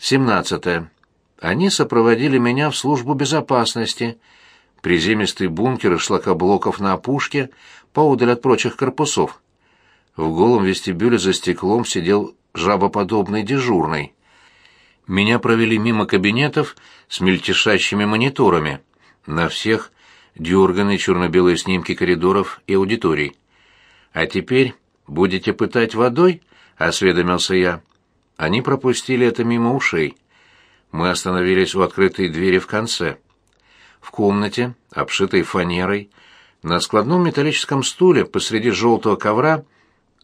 17. Они сопроводили меня в службу безопасности. Приземистый бункер из шлакоблоков на опушке, поодаль от прочих корпусов. В голом вестибюле за стеклом сидел жабоподобный дежурный. Меня провели мимо кабинетов с мельтешащими мониторами. На всех дерганые черно-белые снимки коридоров и аудиторий. «А теперь будете пытать водой?» — осведомился я. Они пропустили это мимо ушей. Мы остановились у открытой двери в конце. В комнате, обшитой фанерой, на складном металлическом стуле посреди желтого ковра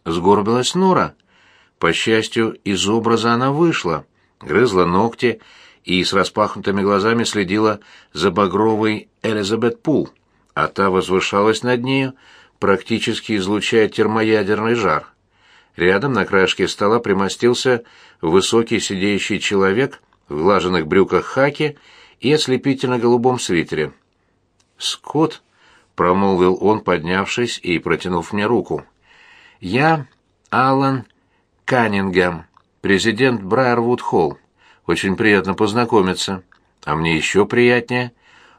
сгорбилась Нора. По счастью, из образа она вышла, грызла ногти и с распахнутыми глазами следила за багровой Элизабет Пул, а та возвышалась над нею, практически излучая термоядерный жар. Рядом на краешке стола примостился высокий сидеющий человек в глаженных брюках хаки и ослепительно-голубом свитере. «Скотт», — промолвил он, поднявшись и протянув мне руку, — «я Алан Каннингем, президент Брайервуд Холл. Очень приятно познакомиться. А мне еще приятнее».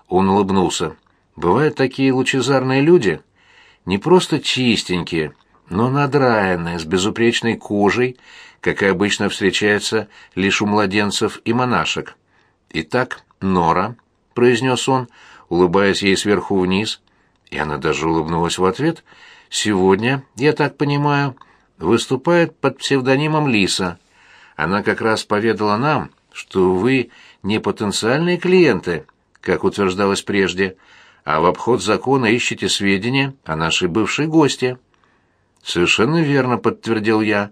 Он улыбнулся. «Бывают такие лучезарные люди, не просто чистенькие, — но надраенная, с безупречной кожей, какая обычно встречается лишь у младенцев и монашек. «Итак, Нора», — произнес он, улыбаясь ей сверху вниз, и она даже улыбнулась в ответ, «сегодня, я так понимаю, выступает под псевдонимом Лиса. Она как раз поведала нам, что вы не потенциальные клиенты, как утверждалось прежде, а в обход закона ищете сведения о нашей бывшей гости». «Совершенно верно», — подтвердил я.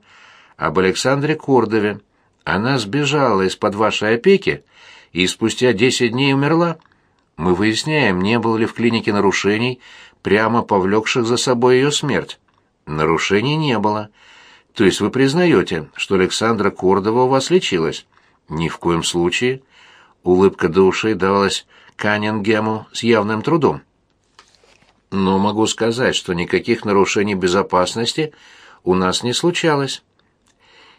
«Об Александре Кордове. Она сбежала из-под вашей опеки и спустя десять дней умерла. Мы выясняем, не было ли в клинике нарушений, прямо повлекших за собой ее смерть. Нарушений не было. То есть вы признаете, что Александра Кордова у вас лечилась?» «Ни в коем случае». Улыбка до ушей давалась Каннингему с явным трудом но могу сказать, что никаких нарушений безопасности у нас не случалось.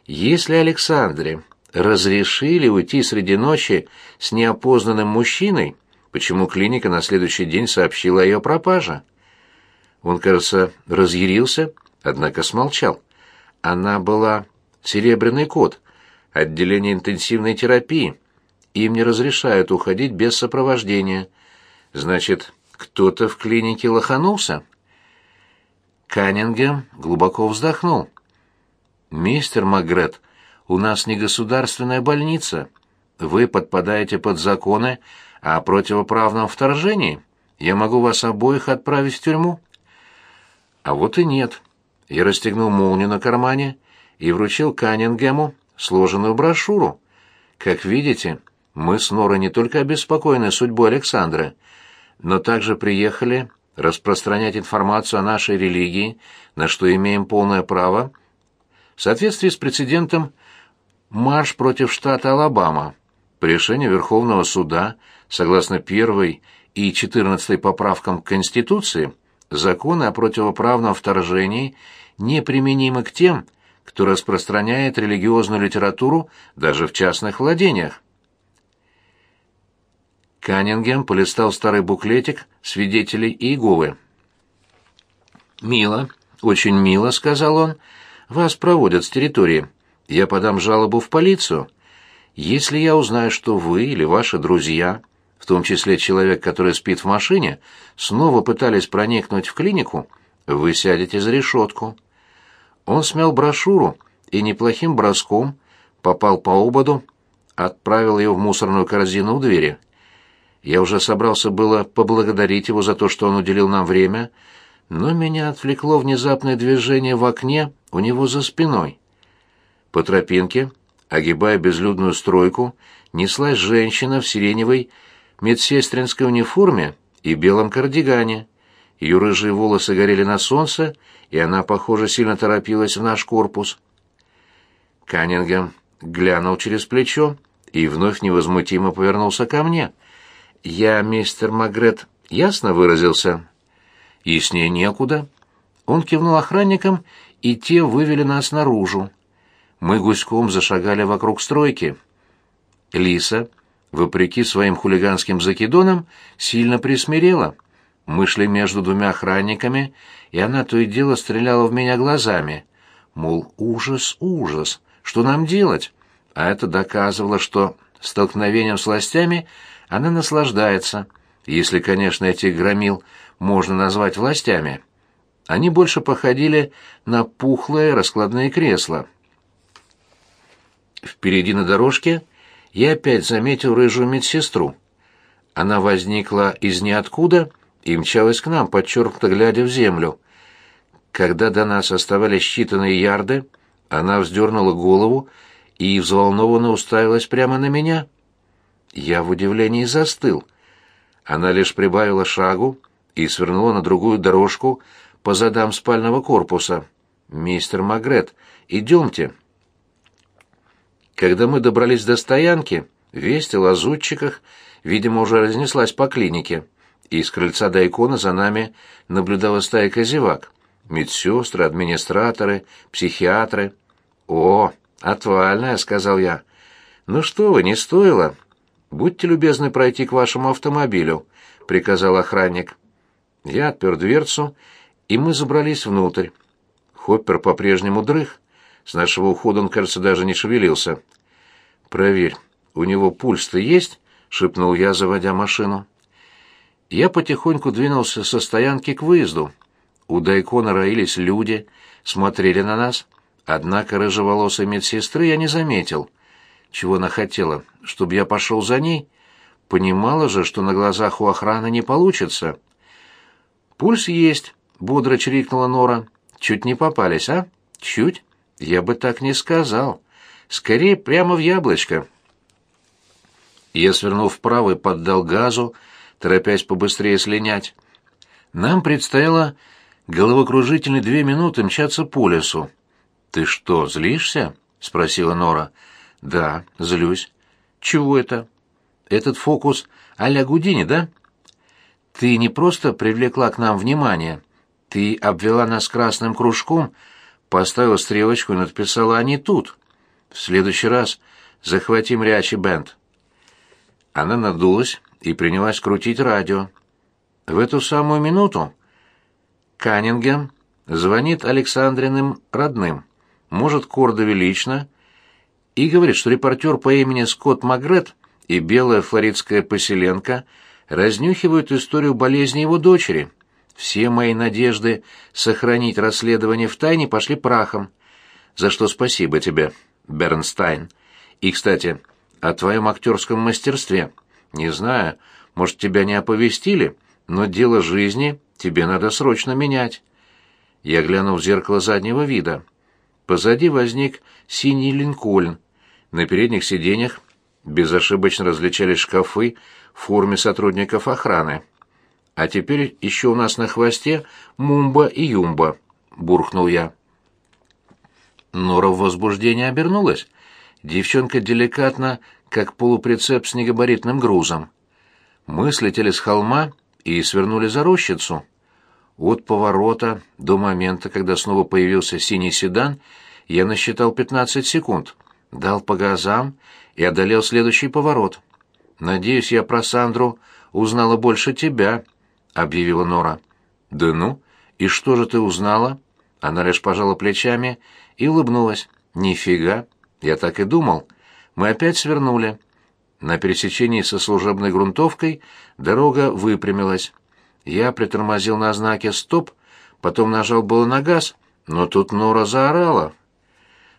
Если Александре разрешили уйти среди ночи с неопознанным мужчиной, почему клиника на следующий день сообщила о ее пропаже? Он, кажется, разъярился, однако смолчал. Она была серебряный кот, отделение интенсивной терапии. Им не разрешают уходить без сопровождения. Значит, кто-то в клинике лоханулся. Каннингем глубоко вздохнул. «Мистер Магрет, у нас не государственная больница. Вы подпадаете под законы о противоправном вторжении. Я могу вас обоих отправить в тюрьму». А вот и нет. Я расстегнул молнию на кармане и вручил Каннингему сложенную брошюру. Как видите, мы с Норой не только обеспокоены судьбой Александра, но также приехали распространять информацию о нашей религии, на что имеем полное право, в соответствии с прецедентом «Марш против штата Алабама» по решению Верховного суда, согласно первой и 14 поправкам к Конституции, законы о противоправном вторжении неприменимы к тем, кто распространяет религиозную литературу даже в частных владениях. Каннингем полистал старый буклетик свидетелей Иеговы. «Мило, очень мило», — сказал он. «Вас проводят с территории. Я подам жалобу в полицию. Если я узнаю, что вы или ваши друзья, в том числе человек, который спит в машине, снова пытались проникнуть в клинику, вы сядете за решетку». Он смял брошюру и неплохим броском попал по ободу, отправил ее в мусорную корзину у двери. Я уже собрался было поблагодарить его за то, что он уделил нам время, но меня отвлекло внезапное движение в окне у него за спиной. По тропинке, огибая безлюдную стройку, неслась женщина в сиреневой медсестринской униформе и белом кардигане. Ее рыжие волосы горели на солнце, и она, похоже, сильно торопилась в наш корпус. Каннингем глянул через плечо и вновь невозмутимо повернулся ко мне — «Я, мистер Магрет, ясно выразился?» «Яснее некуда». Он кивнул охранникам, и те вывели нас наружу. Мы гуськом зашагали вокруг стройки. Лиса, вопреки своим хулиганским закидонам, сильно присмирела. Мы шли между двумя охранниками, и она то и дело стреляла в меня глазами. Мол, ужас, ужас, что нам делать? А это доказывало, что столкновением с властями она наслаждается, если, конечно, этих громил можно назвать властями. Они больше походили на пухлые раскладные кресла. Впереди на дорожке я опять заметил рыжую медсестру. Она возникла из ниоткуда и мчалась к нам, подчеркнуто глядя в землю. Когда до нас оставались считанные ярды, она вздернула голову и взволнованно уставилась прямо на меня. Я в удивлении застыл. Она лишь прибавила шагу и свернула на другую дорожку по задам спального корпуса. «Мистер Магрет, идемте». Когда мы добрались до стоянки, весть о лазутчиках, видимо, уже разнеслась по клинике, и с крыльца до иконы за нами наблюдала стайка зевак. Медсестры, администраторы, психиатры. «О, отвальная», — сказал я. «Ну что вы, не стоило. Будьте любезны пройти к вашему автомобилю», — приказал охранник. Я отпер дверцу, и мы забрались внутрь. Хоппер по-прежнему дрых. С нашего ухода он, кажется, даже не шевелился. «Проверь, у него пульс-то есть?» — шепнул я, заводя машину. Я потихоньку двинулся со стоянки к выезду. У Дайкона роились люди, смотрели на нас. Однако рыжеволосой медсестры я не заметил. Чего она хотела? Чтобы я пошел за ней? Понимала же, что на глазах у охраны не получится. «Пульс есть», — бодро чирикнула Нора. «Чуть не попались, а? Чуть?» Я бы так не сказал. Скорее, прямо в яблочко. Я свернул вправо и поддал газу, торопясь побыстрее слинять. Нам предстояло головокружительные две минуты мчаться по лесу. «Ты что, злишься?» — спросила Нора. «Да, злюсь». «Чего это?» «Этот фокус а-ля Гудини, да?» «Ты не просто привлекла к нам внимание, ты обвела нас красным кружком поставила стрелочку и написала «Они тут». В следующий раз захватим Рячи Бенд. Она надулась и принялась крутить радио. В эту самую минуту Каннингем звонит Александриным родным, может, Кордове лично, и говорит, что репортер по имени Скотт Магрет и белая флоридская поселенка разнюхивают историю болезни его дочери — все мои надежды сохранить расследование в тайне пошли прахом. За что спасибо тебе, Бернстайн. И, кстати, о твоем актерском мастерстве. Не знаю, может, тебя не оповестили, но дело жизни тебе надо срочно менять. Я глянул в зеркало заднего вида. Позади возник синий линкольн. На передних сиденьях безошибочно различались шкафы в форме сотрудников охраны. А теперь еще у нас на хвосте Мумба и Юмба, буркнул я. Нора в возбуждении обернулась. Девчонка деликатно, как полуприцеп с негабаритным грузом. Мы слетели с холма и свернули за рощицу. От поворота до момента, когда снова появился синий седан, я насчитал 15 секунд, дал по газам и одолел следующий поворот. Надеюсь, я про Сандру узнала больше тебя, объявила Нора. «Да ну? И что же ты узнала?» Она лишь пожала плечами и улыбнулась. «Нифига! Я так и думал. Мы опять свернули». На пересечении со служебной грунтовкой дорога выпрямилась. Я притормозил на знаке «Стоп», потом нажал было на газ, но тут Нора заорала.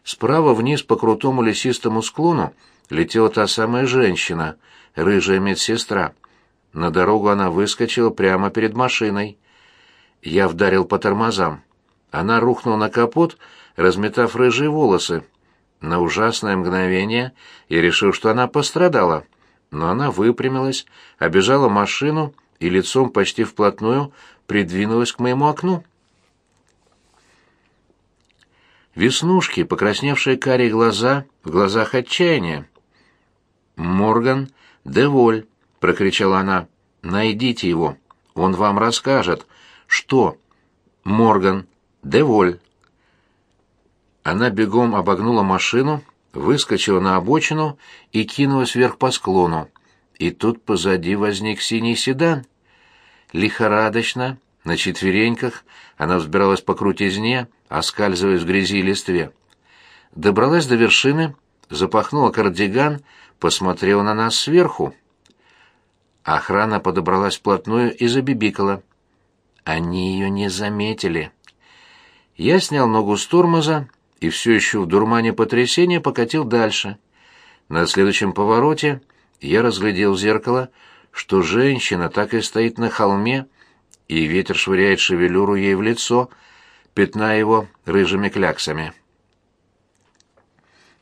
Справа вниз по крутому лесистому склону летела та самая женщина, рыжая медсестра. На дорогу она выскочила прямо перед машиной. Я вдарил по тормозам. Она рухнула на капот, разметав рыжие волосы. На ужасное мгновение я решил, что она пострадала. Но она выпрямилась, обежала машину и лицом почти вплотную придвинулась к моему окну. Веснушки, покрасневшие карие глаза, в глазах отчаяния. «Морган, Деволь», — прокричала она. «Найдите его. Он вам расскажет. Что?» «Морган. Деволь». Она бегом обогнула машину, выскочила на обочину и кинулась вверх по склону. И тут позади возник синий седан. Лихорадочно, на четвереньках, она взбиралась по крутизне, оскальзываясь в грязи и листве. Добралась до вершины, запахнула кардиган, посмотрела на нас сверху. Охрана подобралась вплотную и забибикала. Они ее не заметили. Я снял ногу с тормоза и все еще в дурмане потрясения покатил дальше. На следующем повороте я разглядел в зеркало, что женщина так и стоит на холме, и ветер швыряет шевелюру ей в лицо, пятна его рыжими кляксами.